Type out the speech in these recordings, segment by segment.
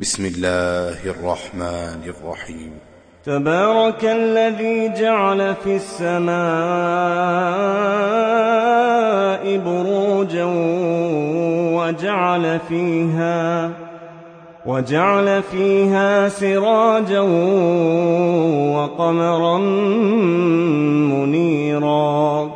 بسم الله الرحمن الرحيم. تبارك الذي جعل في السماء بروجا وجعل فيها وجعل فيها سراجا وقمرا منيرا.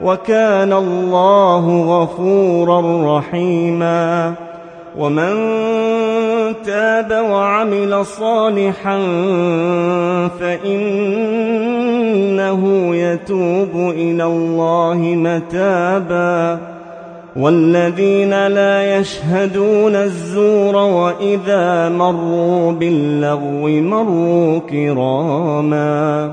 وكان الله غفورا رحيما. ومن تاب وعمل صالحا فإنه يتوب إلى الله متابا. والذين لا يشهدون الزور وإذا مروا باللغو مروا كراما.